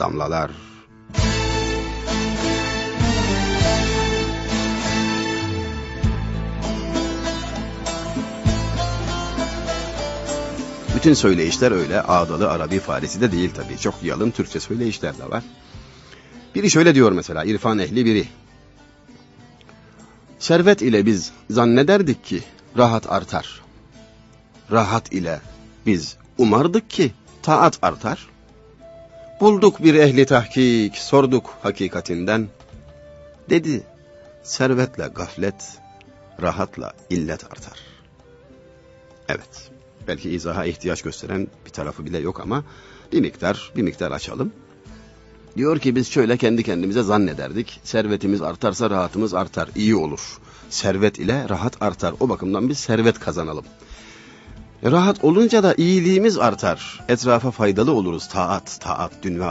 damlalar. Bütün söyleyişler öyle ağdalı Arabi Farisi de değil tabii. Çok yalın Türkçe söyleyişler de var. Biri şöyle diyor mesela irfan ehli biri. Servet ile biz zannederdik ki rahat artar. Rahat ile biz umardık ki taat artar. Bulduk bir ehli tahkik, sorduk hakikatinden. Dedi, servetle gaflet, rahatla illet artar. Evet, belki izaha ihtiyaç gösteren bir tarafı bile yok ama bir miktar, bir miktar açalım. Diyor ki biz şöyle kendi kendimize zannederdik. Servetimiz artarsa rahatımız artar, iyi olur. Servet ile rahat artar. O bakımdan biz servet kazanalım. Rahat olunca da iyiliğimiz artar. Etrafa faydalı oluruz. Taat, taat, din,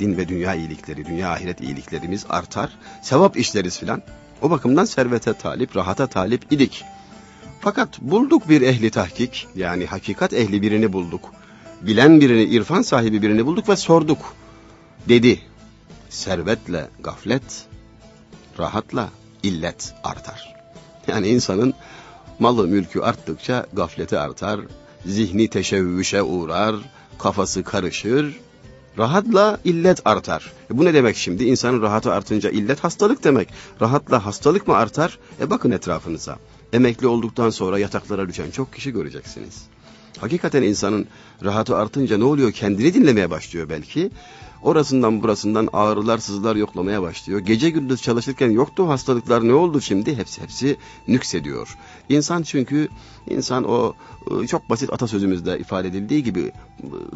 din ve dünya iyilikleri, dünya ahiret iyiliklerimiz artar. Sevap işleriz filan. O bakımdan servete talip, rahata talip idik. Fakat bulduk bir ehli tahkik, yani hakikat ehli birini bulduk. Bilen birini, irfan sahibi birini bulduk ve sorduk. Dedi, servetle gaflet, rahatla illet artar. Yani insanın malı mülkü arttıkça gafleti artar, zihni teşevvüşe uğrar, kafası karışır, rahatla illet artar. E bu ne demek şimdi? İnsanın rahatı artınca illet hastalık demek. Rahatla hastalık mı artar? E bakın etrafınıza. Emekli olduktan sonra yataklara düşen çok kişi göreceksiniz. Hakikaten insanın rahatı artınca ne oluyor? Kendini dinlemeye başlıyor belki. Orasından burasından ağrılar, sızılar yoklamaya başlıyor. Gece gündüz çalışırken yoktu hastalıklar ne oldu şimdi? Hepsi hepsi nüksediyor. İnsan çünkü insan o ıı, çok basit atasözümüzde ifade edildiği gibi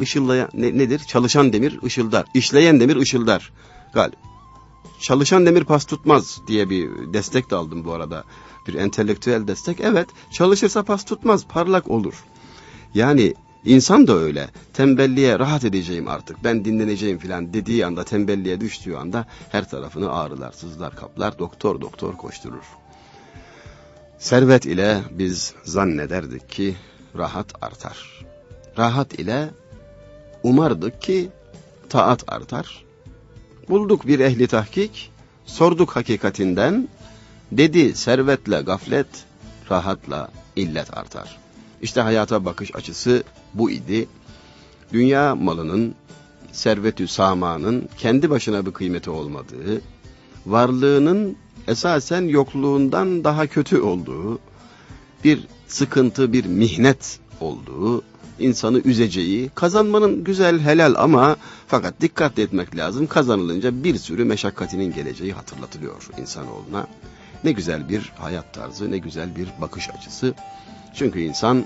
ışıllayan ne, nedir? Çalışan demir ışıldar. İşleyen demir ışıldar. Gal. Çalışan demir pas tutmaz diye bir destek de aldım bu arada. Bir entelektüel destek. Evet çalışırsa pas tutmaz parlak olur. Yani İnsan da öyle. Tembelliğe rahat edeceğim artık. Ben dinleneceğim filan dediği anda tembelliğe düştüğü anda her tarafını ağrılar, sızlar kaplar. Doktor doktor koşturur. Servet ile biz zannederdik ki rahat artar. Rahat ile umardık ki taat artar. Bulduk bir ehli tahkik, sorduk hakikatinden, dedi servetle gaflet, rahatla illet artar. İşte hayata bakış açısı bu idi. Dünya malının, servetü samanın kendi başına bir kıymeti olmadığı, varlığının esasen yokluğundan daha kötü olduğu, bir sıkıntı, bir mihnet olduğu, insanı üzeceği, kazanmanın güzel, helal ama fakat dikkat etmek lazım. Kazanılınca bir sürü meşakkatinin geleceği hatırlatılıyor insanoğluna. Ne güzel bir hayat tarzı, ne güzel bir bakış açısı. Çünkü insan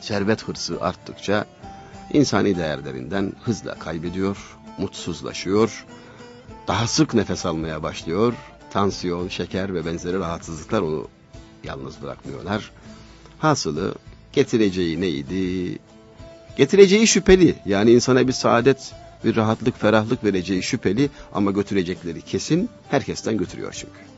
servet hırsı arttıkça insani değerlerinden hızla kaybediyor, mutsuzlaşıyor, daha sık nefes almaya başlıyor. Tansiyon, şeker ve benzeri rahatsızlıklar onu yalnız bırakmıyorlar. Hasılı getireceği neydi? Getireceği şüpheli. Yani insana bir saadet, bir rahatlık, ferahlık vereceği şüpheli ama götürecekleri kesin herkesten götürüyor çünkü.